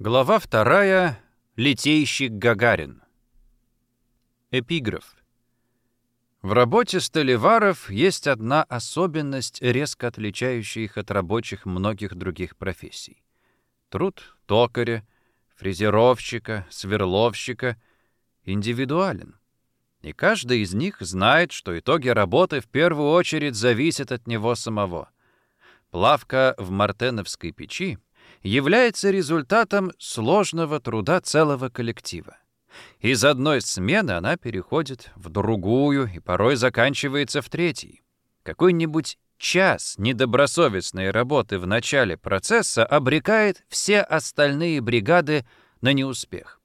Глава вторая. Литейщик Гагарин. Эпиграф. В работе столеваров есть одна особенность, резко отличающая их от рабочих многих других профессий. Труд токаря, фрезеровщика, сверловщика индивидуален. И каждый из них знает, что итоги работы в первую очередь зависят от него самого. Плавка в мартеновской печи — является результатом сложного труда целого коллектива. Из одной смены она переходит в другую и порой заканчивается в третьей. Какой-нибудь час недобросовестной работы в начале процесса обрекает все остальные бригады на неуспех.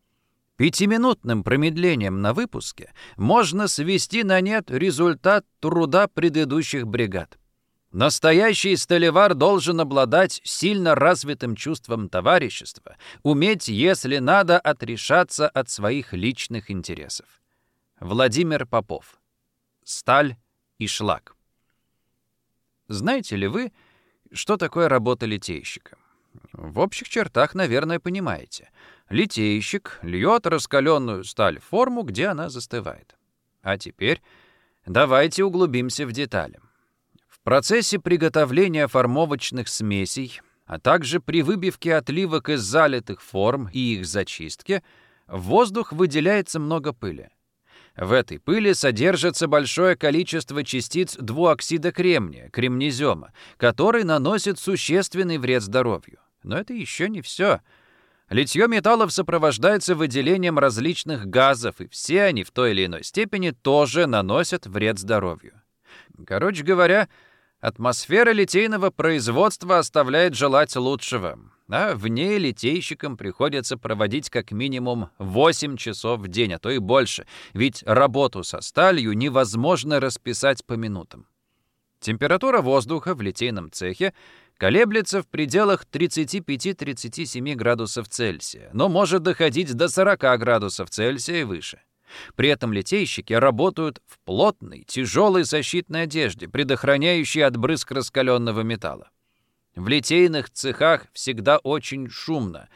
Пятиминутным промедлением на выпуске можно свести на нет результат труда предыдущих бригад. Настоящий столевар должен обладать сильно развитым чувством товарищества, уметь, если надо, отрешаться от своих личных интересов. Владимир Попов. Сталь и шлак. Знаете ли вы, что такое работа литейщика? В общих чертах, наверное, понимаете. Литейщик льет раскаленную сталь в форму, где она застывает. А теперь давайте углубимся в детали процессе приготовления формовочных смесей, а также при выбивке отливок из залитых форм и их зачистке, в воздух выделяется много пыли. В этой пыли содержится большое количество частиц двуоксида кремния, кремнезема, который наносит существенный вред здоровью. Но это еще не все. Литье металлов сопровождается выделением различных газов, и все они в той или иной степени тоже наносят вред здоровью. Короче говоря, Атмосфера литейного производства оставляет желать лучшего, а в ней литейщикам приходится проводить как минимум 8 часов в день, а то и больше, ведь работу со сталью невозможно расписать по минутам. Температура воздуха в литейном цехе колеблется в пределах 35-37 градусов Цельсия, но может доходить до 40 градусов Цельсия и выше. При этом литейщики работают в плотной, тяжелой защитной одежде, предохраняющей от брызг раскаленного металла. В литейных цехах всегда очень шумно,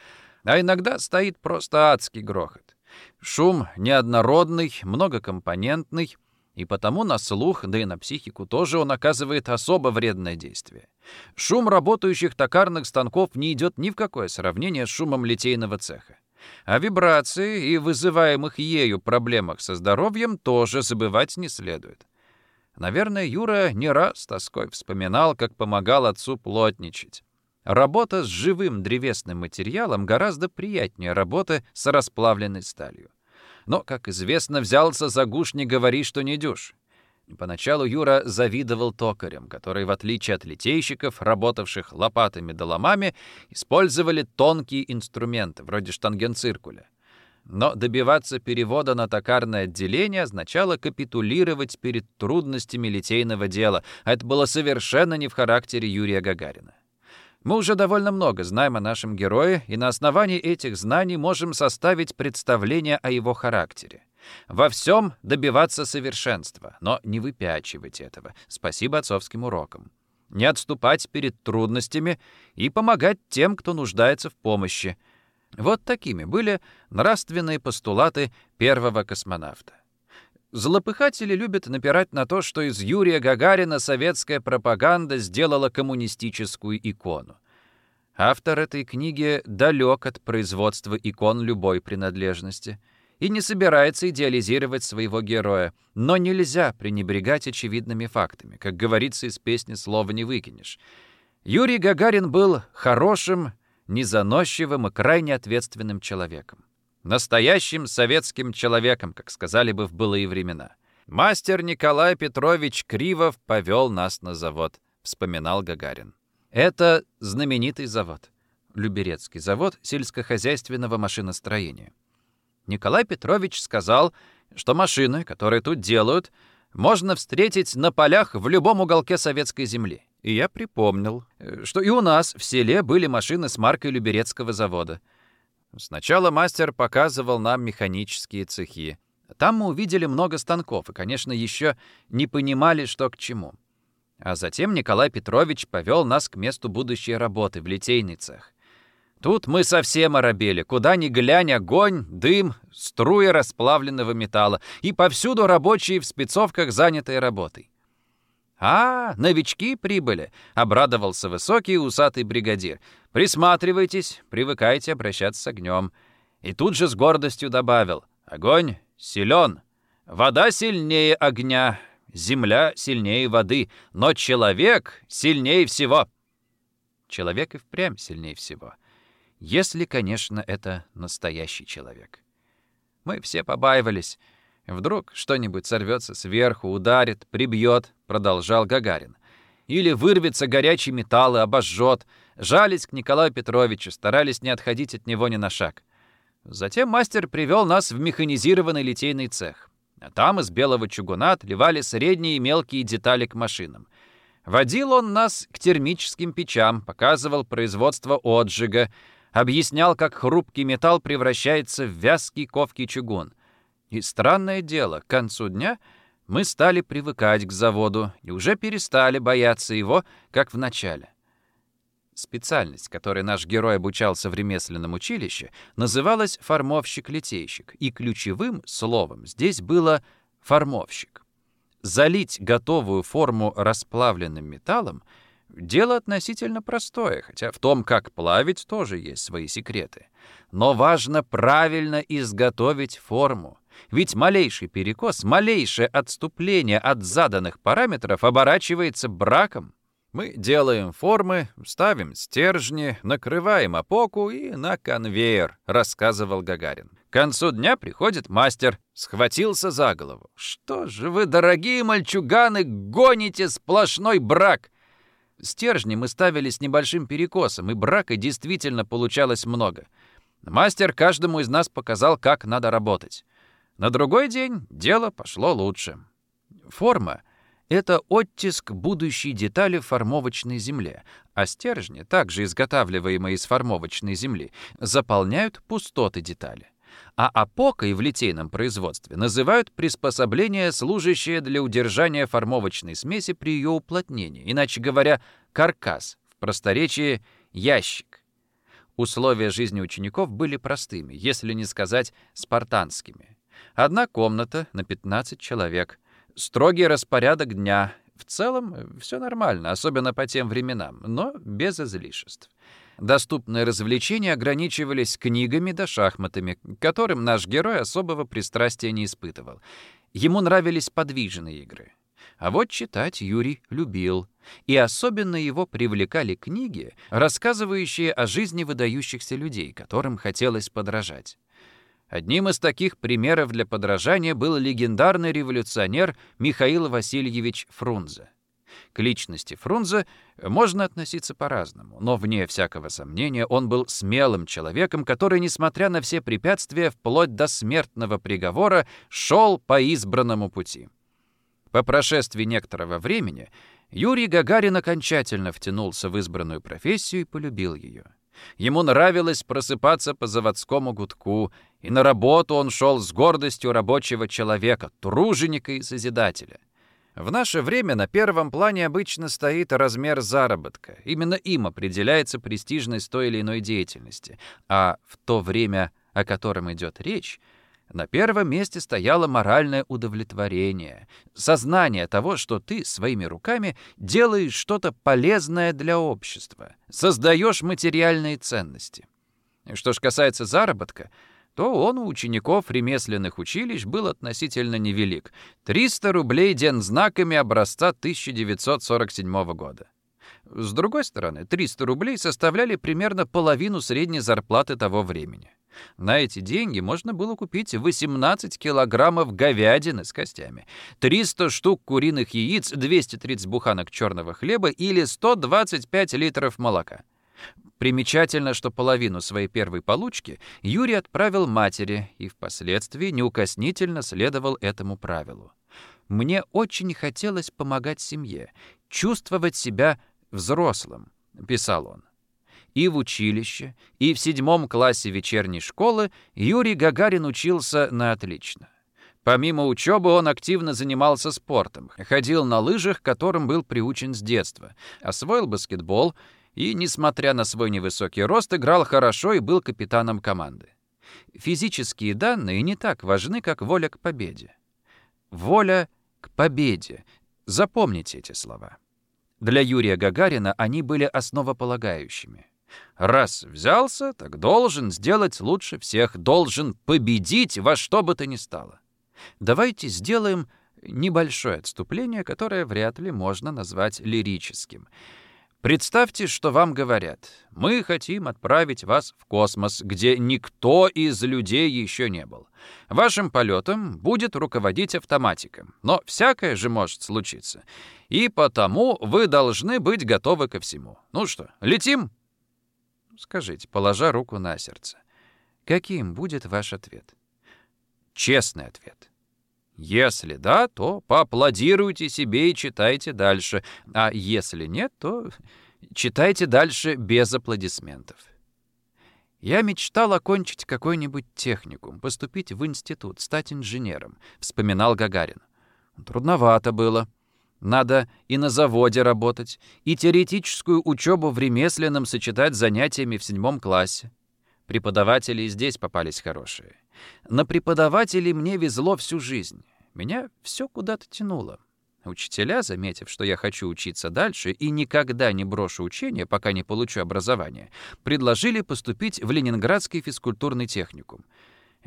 а иногда стоит просто адский грохот. Шум неоднородный, многокомпонентный, и потому на слух, да и на психику тоже он оказывает особо вредное действие. Шум работающих токарных станков не идет ни в какое сравнение с шумом литейного цеха. О вибрации и вызываемых ею проблемах со здоровьем тоже забывать не следует. Наверное, Юра не раз тоской вспоминал, как помогал отцу плотничать. Работа с живым древесным материалом гораздо приятнее работы с расплавленной сталью. Но, как известно, взялся за гуш не говори, что не дюшь. Поначалу Юра завидовал токарям, которые, в отличие от литейщиков, работавших лопатами да ломами, использовали тонкие инструменты, вроде штангенциркуля. Но добиваться перевода на токарное отделение означало капитулировать перед трудностями литейного дела, а это было совершенно не в характере Юрия Гагарина. Мы уже довольно много знаем о нашем герое, и на основании этих знаний можем составить представление о его характере. Во всем добиваться совершенства, но не выпячивать этого. Спасибо отцовским урокам. Не отступать перед трудностями и помогать тем, кто нуждается в помощи. Вот такими были нравственные постулаты первого космонавта. Злопыхатели любят напирать на то, что из Юрия Гагарина советская пропаганда сделала коммунистическую икону. Автор этой книги далек от производства икон любой принадлежности — и не собирается идеализировать своего героя, но нельзя пренебрегать очевидными фактами. Как говорится из песни «Слова не выкинешь». Юрий Гагарин был хорошим, незаносчивым и крайне ответственным человеком. Настоящим советским человеком, как сказали бы в былые времена. «Мастер Николай Петрович Кривов повел нас на завод», — вспоминал Гагарин. Это знаменитый завод. Люберецкий завод сельскохозяйственного машиностроения. Николай Петрович сказал, что машины, которые тут делают, можно встретить на полях в любом уголке советской земли. И я припомнил, что и у нас в селе были машины с маркой Люберецкого завода. Сначала мастер показывал нам механические цехи. Там мы увидели много станков и, конечно, еще не понимали, что к чему. А затем Николай Петрович повел нас к месту будущей работы в литейный цех. Тут мы совсем оробели. Куда ни глянь, огонь, дым, струи расплавленного металла. И повсюду рабочие в спецовках, занятые работой. «А, новички прибыли!» — обрадовался высокий усатый бригадир. «Присматривайтесь, привыкайте обращаться с огнем». И тут же с гордостью добавил. «Огонь силен, вода сильнее огня, земля сильнее воды, но человек сильнее всего». Человек и впрямь сильнее всего. Если, конечно, это настоящий человек. Мы все побаивались. Вдруг что-нибудь сорвется сверху, ударит, прибьет, продолжал Гагарин. Или вырвется горячий металл и обожжет. Жались к Николаю Петровичу, старались не отходить от него ни на шаг. Затем мастер привел нас в механизированный литейный цех. Там из белого чугуна отливали средние и мелкие детали к машинам. Водил он нас к термическим печам, показывал производство отжига, объяснял, как хрупкий металл превращается в вязкий ковкий чугун. И странное дело, к концу дня мы стали привыкать к заводу и уже перестали бояться его, как в начале. Специальность, которой наш герой обучался в ремесленном училище, называлась формовщик-литейщик, и ключевым словом здесь было «формовщик». Залить готовую форму расплавленным металлом — Дело относительно простое, хотя в том, как плавить, тоже есть свои секреты. Но важно правильно изготовить форму. Ведь малейший перекос, малейшее отступление от заданных параметров оборачивается браком. Мы делаем формы, ставим стержни, накрываем опоку и на конвейер, рассказывал Гагарин. К концу дня приходит мастер, схватился за голову. Что же вы, дорогие мальчуганы, гоните сплошной брак? Стержни мы ставили с небольшим перекосом, и брака действительно получалось много. Мастер каждому из нас показал, как надо работать. На другой день дело пошло лучше. Форма — это оттиск будущей детали формовочной земле, а стержни, также изготавливаемые из формовочной земли, заполняют пустоты детали а опокой в литейном производстве называют приспособление, служащее для удержания формовочной смеси при ее уплотнении, иначе говоря, каркас, в просторечии ящик. Условия жизни учеников были простыми, если не сказать спартанскими. Одна комната на 15 человек, строгий распорядок дня. В целом все нормально, особенно по тем временам, но без излишеств. Доступные развлечения ограничивались книгами да шахматами, которым наш герой особого пристрастия не испытывал. Ему нравились подвижные игры. А вот читать Юрий любил. И особенно его привлекали книги, рассказывающие о жизни выдающихся людей, которым хотелось подражать. Одним из таких примеров для подражания был легендарный революционер Михаил Васильевич Фрунзе. К личности Фрунзе можно относиться по-разному, но, вне всякого сомнения, он был смелым человеком, который, несмотря на все препятствия, вплоть до смертного приговора, шел по избранному пути. По прошествии некоторого времени Юрий Гагарин окончательно втянулся в избранную профессию и полюбил ее. Ему нравилось просыпаться по заводскому гудку, и на работу он шел с гордостью рабочего человека, труженика и созидателя. В наше время на первом плане обычно стоит размер заработка. Именно им определяется престижность той или иной деятельности. А в то время, о котором идет речь, на первом месте стояло моральное удовлетворение, сознание того, что ты своими руками делаешь что-то полезное для общества, создаешь материальные ценности. Что ж касается заработка — то он у учеников ремесленных училищ был относительно невелик. 300 рублей дензнаками образца 1947 года. С другой стороны, 300 рублей составляли примерно половину средней зарплаты того времени. На эти деньги можно было купить 18 килограммов говядины с костями, 300 штук куриных яиц, 230 буханок черного хлеба или 125 литров молока. Примечательно, что половину своей первой получки Юрий отправил матери и впоследствии неукоснительно следовал этому правилу. «Мне очень хотелось помогать семье, чувствовать себя взрослым», — писал он. И в училище, и в седьмом классе вечерней школы Юрий Гагарин учился на отлично. Помимо учебы он активно занимался спортом, ходил на лыжах, которым был приучен с детства, освоил баскетбол И, несмотря на свой невысокий рост, играл хорошо и был капитаном команды. Физические данные не так важны, как воля к победе. Воля к победе. Запомните эти слова. Для Юрия Гагарина они были основополагающими. Раз взялся, так должен сделать лучше всех, должен победить во что бы то ни стало. Давайте сделаем небольшое отступление, которое вряд ли можно назвать лирическим. Представьте, что вам говорят, мы хотим отправить вас в космос, где никто из людей еще не был. Вашим полетом будет руководить автоматиком, но всякое же может случиться. И потому вы должны быть готовы ко всему. Ну что, летим? Скажите, положа руку на сердце, каким будет ваш ответ? Честный ответ. Если да, то поаплодируйте себе и читайте дальше. А если нет, то читайте дальше без аплодисментов. Я мечтал окончить какой-нибудь техникум, поступить в институт, стать инженером, вспоминал Гагарин. Трудновато было. Надо и на заводе работать, и теоретическую учебу в ремесленном сочетать с занятиями в седьмом классе. Преподаватели и здесь попались хорошие. На преподавателей мне везло всю жизнь. Меня все куда-то тянуло. Учителя, заметив, что я хочу учиться дальше и никогда не брошу учение, пока не получу образование, предложили поступить в Ленинградский физкультурный техникум.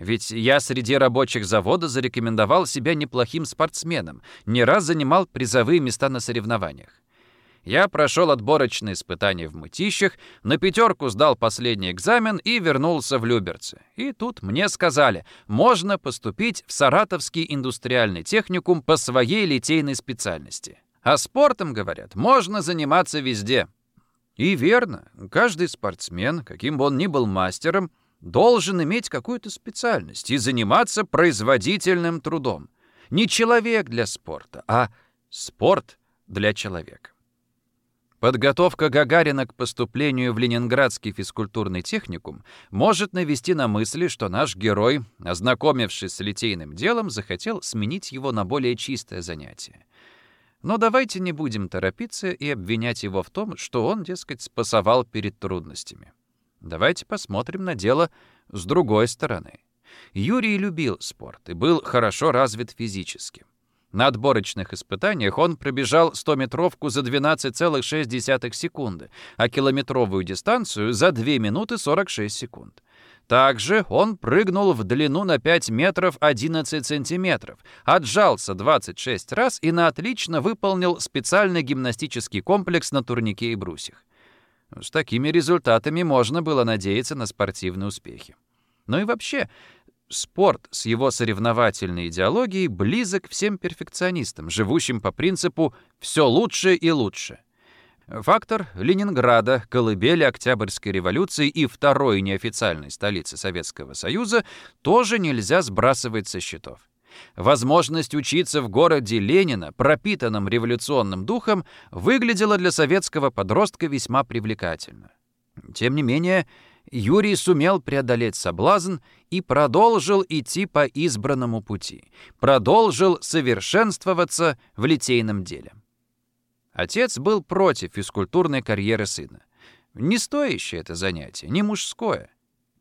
Ведь я среди рабочих завода зарекомендовал себя неплохим спортсменом, не раз занимал призовые места на соревнованиях. Я прошел отборочные испытания в Мытищах, на пятерку сдал последний экзамен и вернулся в Люберцы. И тут мне сказали, можно поступить в Саратовский индустриальный техникум по своей литейной специальности. А спортом, говорят, можно заниматься везде. И верно, каждый спортсмен, каким бы он ни был мастером, должен иметь какую-то специальность и заниматься производительным трудом. Не человек для спорта, а спорт для человека. Подготовка Гагарина к поступлению в Ленинградский физкультурный техникум может навести на мысли, что наш герой, ознакомившись с литейным делом, захотел сменить его на более чистое занятие. Но давайте не будем торопиться и обвинять его в том, что он, дескать, спасовал перед трудностями. Давайте посмотрим на дело с другой стороны. Юрий любил спорт и был хорошо развит физически. На отборочных испытаниях он пробежал 100-метровку за 12,6 секунды, а километровую дистанцию за 2 минуты 46 секунд. Также он прыгнул в длину на 5 метров 11 сантиметров, отжался 26 раз и на отлично выполнил специальный гимнастический комплекс на турнике и брусьях. С такими результатами можно было надеяться на спортивные успехи. Ну и вообще, Спорт с его соревновательной идеологией близок всем перфекционистам, живущим по принципу «все лучше и лучше». Фактор Ленинграда, колыбели Октябрьской революции и второй неофициальной столицы Советского Союза тоже нельзя сбрасывать со счетов. Возможность учиться в городе Ленина, пропитанном революционным духом, выглядела для советского подростка весьма привлекательно. Тем не менее, Юрий сумел преодолеть соблазн и продолжил идти по избранному пути, продолжил совершенствоваться в литейном деле. Отец был против физкультурной карьеры сына. Не стоящее это занятие, не мужское.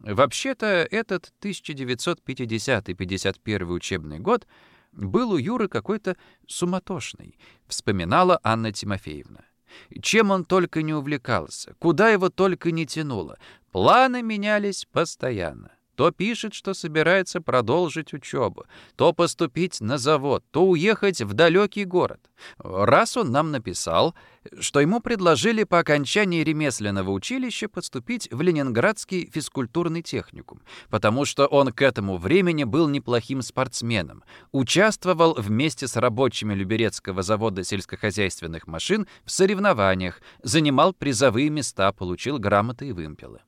Вообще-то этот 1950-51 учебный год был у Юры какой-то суматошный, вспоминала Анна Тимофеевна. Чем он только не увлекался, куда его только не тянуло, планы менялись постоянно. То пишет, что собирается продолжить учебу, то поступить на завод, то уехать в далекий город. Раз он нам написал, что ему предложили по окончании ремесленного училища поступить в Ленинградский физкультурный техникум, потому что он к этому времени был неплохим спортсменом, участвовал вместе с рабочими Люберецкого завода сельскохозяйственных машин в соревнованиях, занимал призовые места, получил грамоты и вымпелы.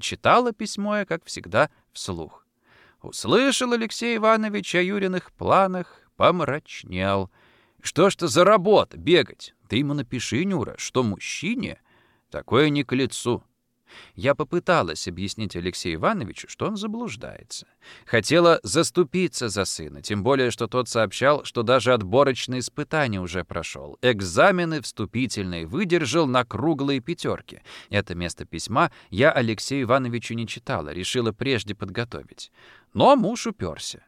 Читала письмо я, как всегда, вслух. Услышал Алексей Иванович о Юриных планах, помрачнел. Что ж то за работа бегать? Ты ему напиши, Нюра, что мужчине такое не к лицу. Я попыталась объяснить Алексею Ивановичу, что он заблуждается. Хотела заступиться за сына, тем более, что тот сообщал, что даже отборочные испытания уже прошел. Экзамены вступительные выдержал на круглые пятерки. Это место письма я Алексею Ивановичу не читала, решила прежде подготовить. Но муж уперся.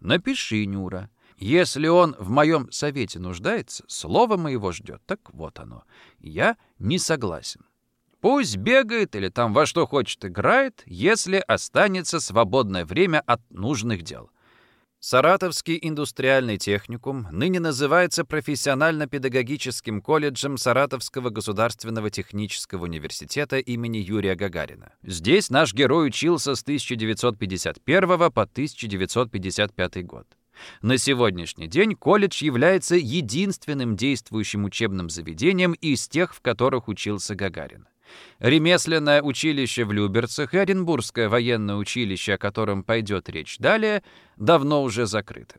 «Напиши, Нюра. Если он в моем совете нуждается, слово моего ждет. Так вот оно. Я не согласен. Пусть бегает или там во что хочет играет, если останется свободное время от нужных дел. Саратовский индустриальный техникум ныне называется профессионально-педагогическим колледжем Саратовского государственного технического университета имени Юрия Гагарина. Здесь наш герой учился с 1951 по 1955 год. На сегодняшний день колледж является единственным действующим учебным заведением из тех, в которых учился Гагарин. Ремесленное училище в Люберцах и Оренбургское военное училище, о котором пойдет речь далее, давно уже закрыты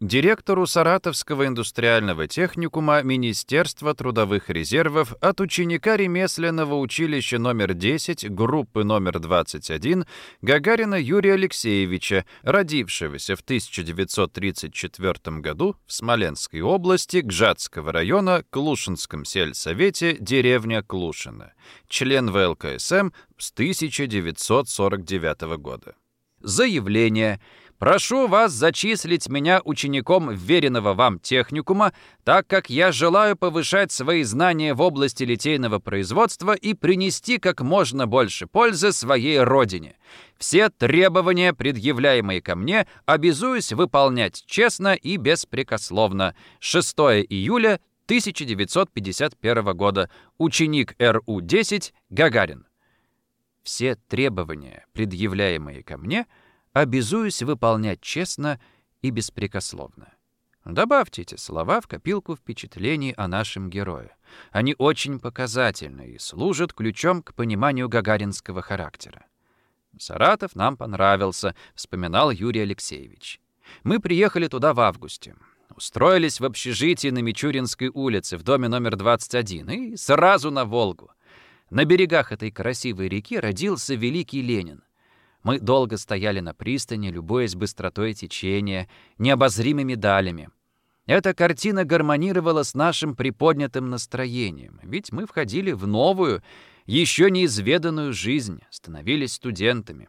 директору Саратовского индустриального техникума Министерства трудовых резервов от ученика ремесленного училища номер 10 группы номер 21 Гагарина Юрия Алексеевича, родившегося в 1934 году в Смоленской области Гжатского района Клушинском сельсовете деревня Клушина, член ВЛКСМ с 1949 года. Заявление – Прошу вас зачислить меня учеником веренного вам техникума, так как я желаю повышать свои знания в области литейного производства и принести как можно больше пользы своей родине. Все требования, предъявляемые ко мне, обязуюсь выполнять честно и беспрекословно. 6 июля 1951 года. Ученик РУ-10 Гагарин. Все требования, предъявляемые ко мне, — обязуюсь выполнять честно и беспрекословно. Добавьте эти слова в копилку впечатлений о нашем герое. Они очень показательны и служат ключом к пониманию гагаринского характера. «Саратов нам понравился», — вспоминал Юрий Алексеевич. «Мы приехали туда в августе. Устроились в общежитии на Мичуринской улице в доме номер 21 и сразу на Волгу. На берегах этой красивой реки родился великий Ленин. Мы долго стояли на пристани, любуясь быстротой течения, необозримыми далями. Эта картина гармонировала с нашим приподнятым настроением, ведь мы входили в новую, еще неизведанную жизнь, становились студентами.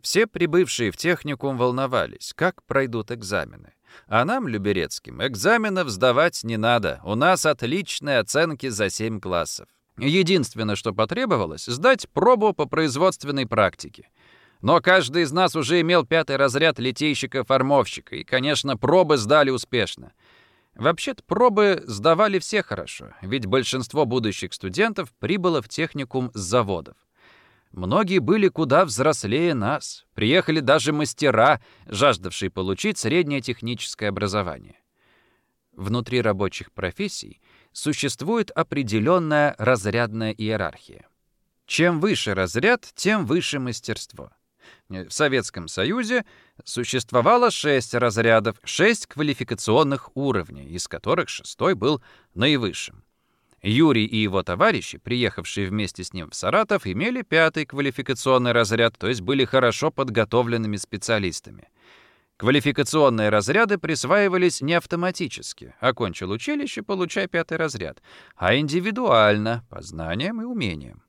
Все прибывшие в техникум волновались, как пройдут экзамены. А нам, Люберецким, экзаменов сдавать не надо. У нас отличные оценки за 7 классов. Единственное, что потребовалось, сдать пробу по производственной практике. Но каждый из нас уже имел пятый разряд литейщика-формовщика, и, конечно, пробы сдали успешно. Вообще-то пробы сдавали все хорошо, ведь большинство будущих студентов прибыло в техникум с заводов. Многие были куда взрослее нас. Приехали даже мастера, жаждавшие получить среднее техническое образование. Внутри рабочих профессий существует определенная разрядная иерархия. Чем выше разряд, тем выше мастерство. В Советском Союзе существовало шесть разрядов, шесть квалификационных уровней, из которых шестой был наивысшим. Юрий и его товарищи, приехавшие вместе с ним в Саратов, имели пятый квалификационный разряд, то есть были хорошо подготовленными специалистами. Квалификационные разряды присваивались не автоматически. Окончил училище, получай пятый разряд, а индивидуально, по знаниям и умениям.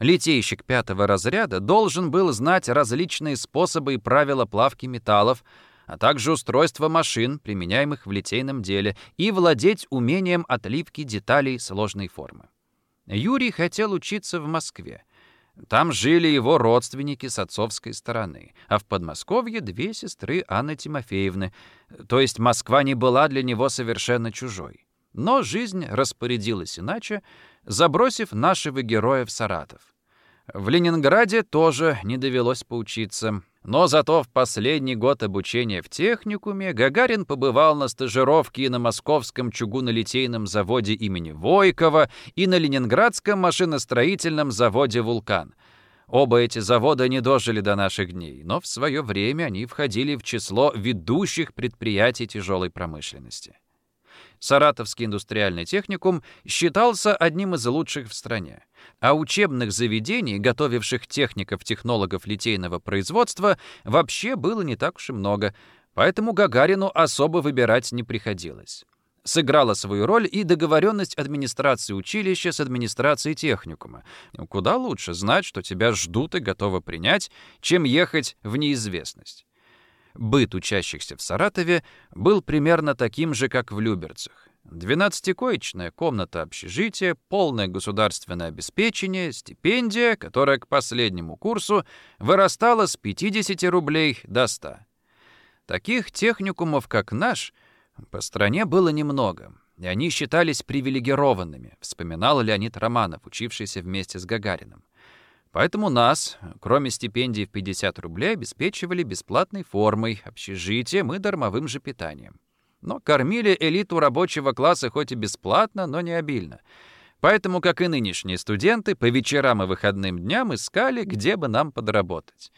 Литейщик пятого разряда должен был знать различные способы и правила плавки металлов, а также устройства машин, применяемых в литейном деле, и владеть умением отливки деталей сложной формы. Юрий хотел учиться в Москве. Там жили его родственники с отцовской стороны, а в Подмосковье две сестры Анны Тимофеевны, то есть Москва не была для него совершенно чужой. Но жизнь распорядилась иначе, забросив нашего героя в Саратов. В Ленинграде тоже не довелось поучиться. Но зато в последний год обучения в техникуме Гагарин побывал на стажировке и на московском чугунолитейном заводе имени Войкова, и на ленинградском машиностроительном заводе «Вулкан». Оба эти завода не дожили до наших дней, но в свое время они входили в число ведущих предприятий тяжелой промышленности. Саратовский индустриальный техникум считался одним из лучших в стране. А учебных заведений, готовивших техников-технологов литейного производства, вообще было не так уж и много, поэтому Гагарину особо выбирать не приходилось. Сыграла свою роль и договоренность администрации училища с администрацией техникума. Куда лучше знать, что тебя ждут и готовы принять, чем ехать в неизвестность. Быт учащихся в Саратове был примерно таким же, как в Люберцах. Двенадцатикоечная комната общежития, полное государственное обеспечение, стипендия, которая к последнему курсу вырастала с 50 рублей до 100. Таких техникумов, как наш, по стране было немного, и они считались привилегированными, вспоминал Леонид Романов, учившийся вместе с Гагариным. Поэтому нас, кроме стипендий в 50 рублей, обеспечивали бесплатной формой, общежитием и дармовым же питанием. Но кормили элиту рабочего класса хоть и бесплатно, но не обильно. Поэтому, как и нынешние студенты, по вечерам и выходным дням искали, где бы нам подработать.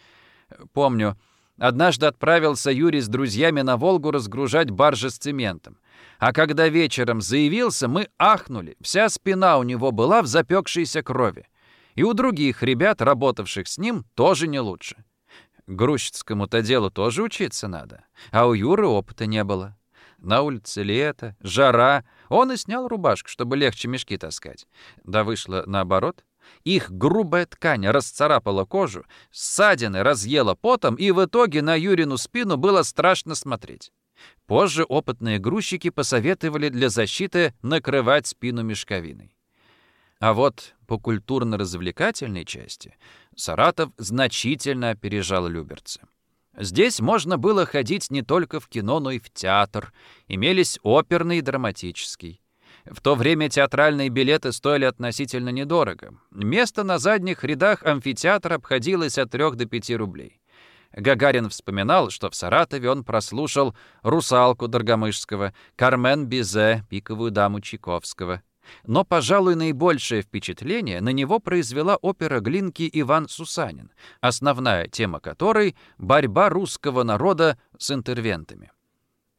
Помню, однажды отправился Юрий с друзьями на Волгу разгружать баржи с цементом. А когда вечером заявился, мы ахнули. Вся спина у него была в запекшейся крови. И у других ребят, работавших с ним, тоже не лучше. Грузчицкому-то делу тоже учиться надо, а у Юры опыта не было. На улице лето, жара, он и снял рубашку, чтобы легче мешки таскать. Да вышло наоборот. Их грубая ткань расцарапала кожу, ссадины разъела потом, и в итоге на Юрину спину было страшно смотреть. Позже опытные грузчики посоветовали для защиты накрывать спину мешковиной. А вот по культурно-развлекательной части Саратов значительно опережал Люберцы. Здесь можно было ходить не только в кино, но и в театр. Имелись оперный и драматический. В то время театральные билеты стоили относительно недорого. Место на задних рядах амфитеатра обходилось от 3 до 5 рублей. Гагарин вспоминал, что в Саратове он прослушал «Русалку» Доргомышского, «Кармен Бизе», «Пиковую даму» Чайковского, но, пожалуй, наибольшее впечатление на него произвела опера Глинки «Иван Сусанин», основная тема которой — борьба русского народа с интервентами.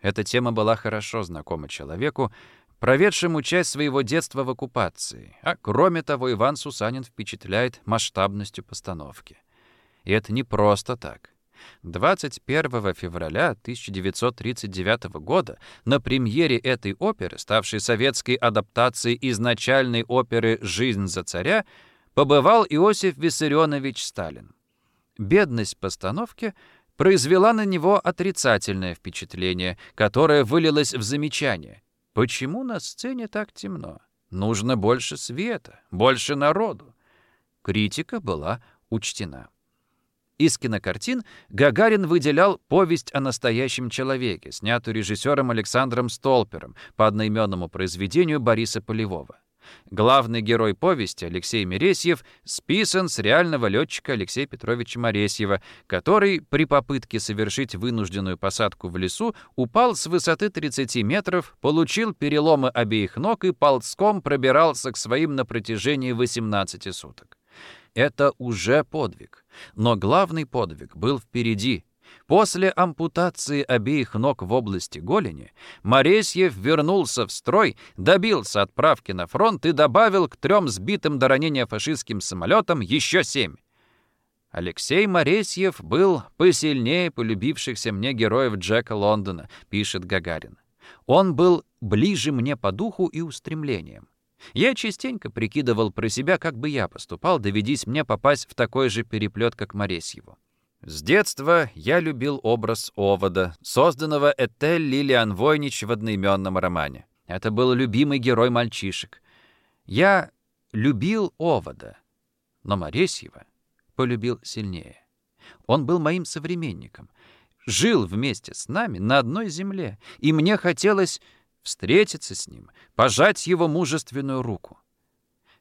Эта тема была хорошо знакома человеку, проведшему часть своего детства в оккупации, а кроме того Иван Сусанин впечатляет масштабностью постановки. И это не просто так. 21 февраля 1939 года на премьере этой оперы, ставшей советской адаптацией изначальной оперы «Жизнь за царя», побывал Иосиф Виссарионович Сталин. Бедность постановки произвела на него отрицательное впечатление, которое вылилось в замечание. Почему на сцене так темно? Нужно больше света, больше народу. Критика была учтена. Из кинокартин Гагарин выделял «Повесть о настоящем человеке», снятую режиссером Александром Столпером по одноименному произведению Бориса Полевого. Главный герой повести, Алексей Мересьев, списан с реального летчика Алексея Петровича Моресьева, который при попытке совершить вынужденную посадку в лесу упал с высоты 30 метров, получил переломы обеих ног и ползком пробирался к своим на протяжении 18 суток. Это уже подвиг. Но главный подвиг был впереди. После ампутации обеих ног в области голени Моресьев вернулся в строй, добился отправки на фронт и добавил к трем сбитым до ранения фашистским самолетам еще семь. Алексей Моресьев был посильнее полюбившихся мне героев Джека Лондона, пишет Гагарин. Он был ближе мне по духу и устремлениям. Я частенько прикидывал про себя, как бы я поступал, доведись мне попасть в такой же переплет, как Моресьеву. С детства я любил образ Овода, созданного Этель Лилиан Войнич в одноименном романе. Это был любимый герой мальчишек. Я любил Овода, но Моресьева полюбил сильнее. Он был моим современником, жил вместе с нами на одной земле, и мне хотелось встретиться с ним, пожать его мужественную руку.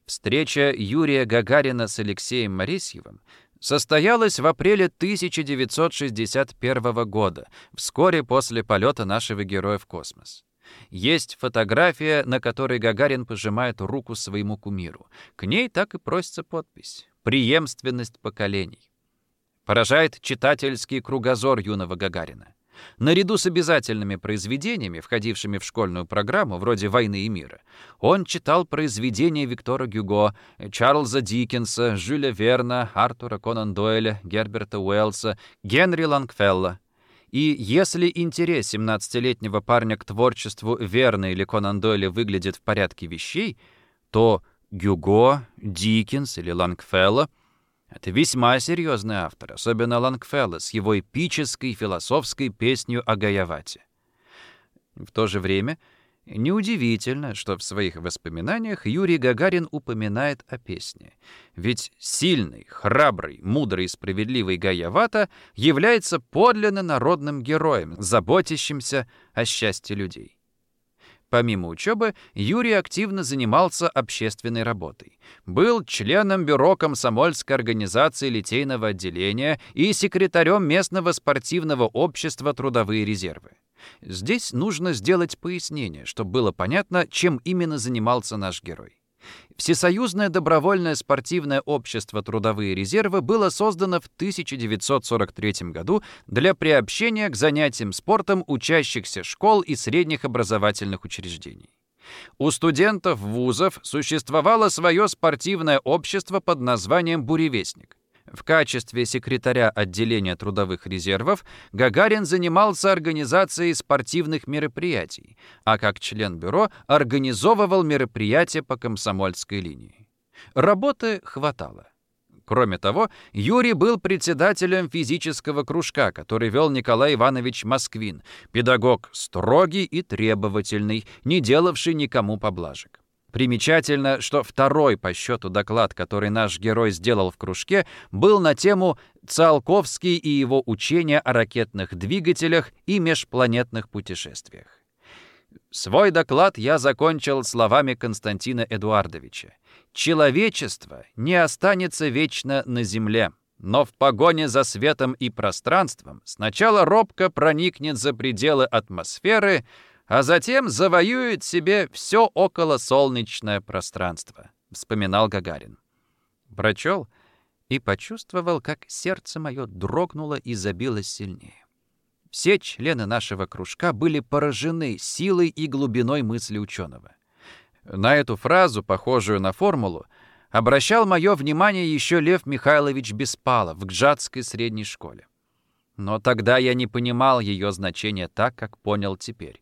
Встреча Юрия Гагарина с Алексеем Моресьевым состоялась в апреле 1961 года, вскоре после полета нашего героя в космос. Есть фотография, на которой Гагарин пожимает руку своему кумиру. К ней так и просится подпись «Преемственность поколений». Поражает читательский кругозор юного Гагарина. Наряду с обязательными произведениями, входившими в школьную программу, вроде «Войны и мира», он читал произведения Виктора Гюго, Чарльза Диккенса, Жюля Верна, Артура Конан Дойля, Герберта Уэллса, Генри Лангфелла. И если интерес 17-летнего парня к творчеству Верна или Конан Дойля выглядит в порядке вещей, то Гюго, Диккенс или Лангфелла — это весьма серьезный автор, особенно Лангфелло с его эпической философской песнью о Гаявате. В то же время неудивительно, что в своих воспоминаниях Юрий Гагарин упоминает о песне. Ведь сильный, храбрый, мудрый и справедливый Гаявата является подлинно народным героем, заботящимся о счастье людей. Помимо учебы, Юрий активно занимался общественной работой. Был членом бюро комсомольской организации литейного отделения и секретарем местного спортивного общества «Трудовые резервы». Здесь нужно сделать пояснение, чтобы было понятно, чем именно занимался наш герой. Всесоюзное добровольное спортивное общество «Трудовые резервы» было создано в 1943 году для приобщения к занятиям спортом учащихся школ и средних образовательных учреждений. У студентов вузов существовало свое спортивное общество под названием «Буревестник». В качестве секретаря отделения трудовых резервов Гагарин занимался организацией спортивных мероприятий, а как член бюро организовывал мероприятия по комсомольской линии. Работы хватало. Кроме того, Юрий был председателем физического кружка, который вел Николай Иванович Москвин, педагог строгий и требовательный, не делавший никому поблажек. Примечательно, что второй по счету доклад, который наш герой сделал в кружке, был на тему «Циолковский и его учения о ракетных двигателях и межпланетных путешествиях». Свой доклад я закончил словами Константина Эдуардовича. «Человечество не останется вечно на Земле, но в погоне за светом и пространством сначала робко проникнет за пределы атмосферы, а затем завоюет себе все околосолнечное пространство», — вспоминал Гагарин. Прочел и почувствовал, как сердце мое дрогнуло и забилось сильнее. Все члены нашего кружка были поражены силой и глубиной мысли ученого. На эту фразу, похожую на формулу, обращал мое внимание еще Лев Михайлович Беспалов в Гжатской средней школе. Но тогда я не понимал ее значения так, как понял теперь.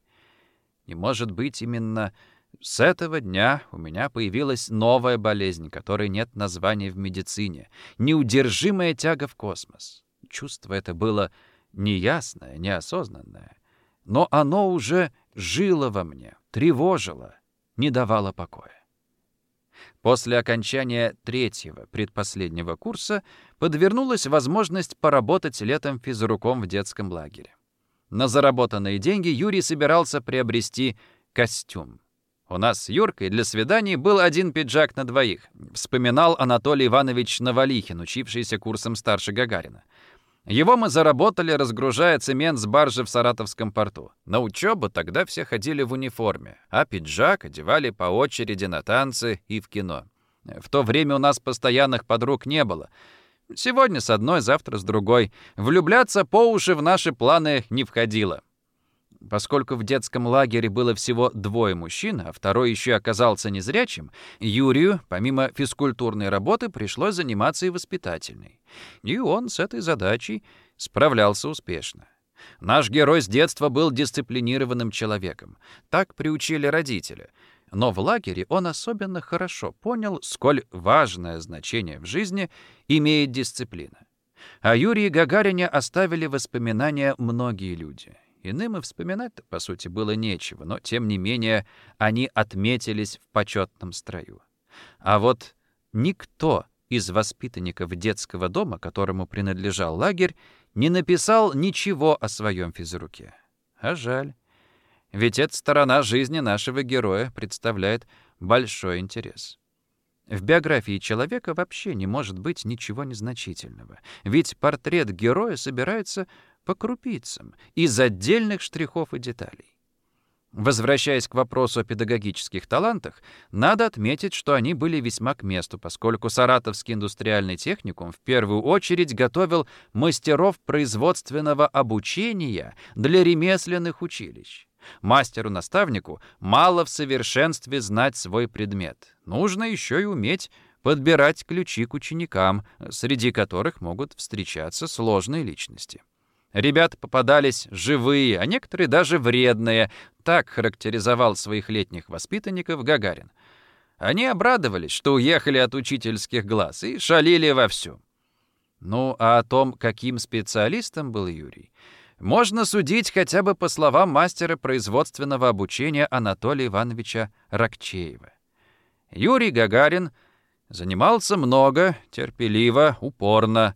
И, может быть, именно с этого дня у меня появилась новая болезнь, которой нет названия в медицине — неудержимая тяга в космос. Чувство это было неясное, неосознанное, но оно уже жило во мне, тревожило, не давало покоя. После окончания третьего, предпоследнего курса подвернулась возможность поработать летом физруком в детском лагере. На заработанные деньги Юрий собирался приобрести костюм. «У нас с Юркой для свиданий был один пиджак на двоих», вспоминал Анатолий Иванович Новолихин, учившийся курсом старше Гагарина. Его мы заработали, разгружая цемент с баржи в Саратовском порту. На учебу тогда все ходили в униформе, а пиджак одевали по очереди на танцы и в кино. В то время у нас постоянных подруг не было — Сегодня с одной, завтра с другой. Влюбляться по уши в наши планы не входило. Поскольку в детском лагере было всего двое мужчин, а второй еще оказался незрячим, Юрию, помимо физкультурной работы, пришлось заниматься и воспитательной. И он с этой задачей справлялся успешно. Наш герой с детства был дисциплинированным человеком. Так приучили родители — но в лагере он особенно хорошо понял, сколь важное значение в жизни имеет дисциплина. О Юрии Гагарине оставили воспоминания многие люди. Иным и вспоминать по сути, было нечего, но, тем не менее, они отметились в почетном строю. А вот никто из воспитанников детского дома, которому принадлежал лагерь, не написал ничего о своем физруке. А жаль. Ведь эта сторона жизни нашего героя представляет большой интерес. В биографии человека вообще не может быть ничего незначительного, ведь портрет героя собирается по крупицам, из отдельных штрихов и деталей. Возвращаясь к вопросу о педагогических талантах, надо отметить, что они были весьма к месту, поскольку Саратовский индустриальный техникум в первую очередь готовил мастеров производственного обучения для ремесленных училищ. Мастеру-наставнику мало в совершенстве знать свой предмет. Нужно еще и уметь подбирать ключи к ученикам, среди которых могут встречаться сложные личности. Ребята попадались живые, а некоторые даже вредные. Так характеризовал своих летних воспитанников Гагарин. Они обрадовались, что уехали от учительских глаз и шалили вовсю. Ну, а о том, каким специалистом был Юрий, можно судить хотя бы по словам мастера производственного обучения Анатолия Ивановича Рокчеева. Юрий Гагарин занимался много, терпеливо, упорно.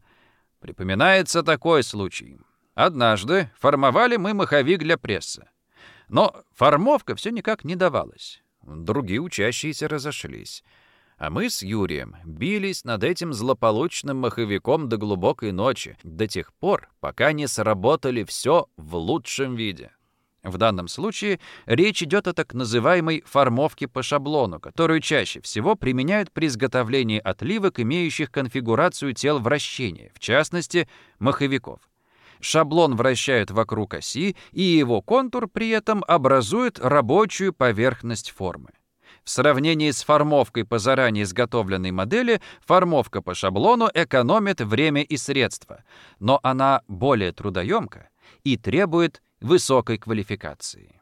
Припоминается такой случай. Однажды формовали мы маховик для пресса. Но формовка все никак не давалась. Другие учащиеся разошлись. А мы с Юрием бились над этим злополучным маховиком до глубокой ночи, до тех пор, пока не сработали все в лучшем виде. В данном случае речь идет о так называемой формовке по шаблону, которую чаще всего применяют при изготовлении отливок, имеющих конфигурацию тел вращения, в частности, маховиков. Шаблон вращают вокруг оси, и его контур при этом образует рабочую поверхность формы. В сравнении с формовкой по заранее изготовленной модели, формовка по шаблону экономит время и средства, но она более трудоемка и требует высокой квалификации.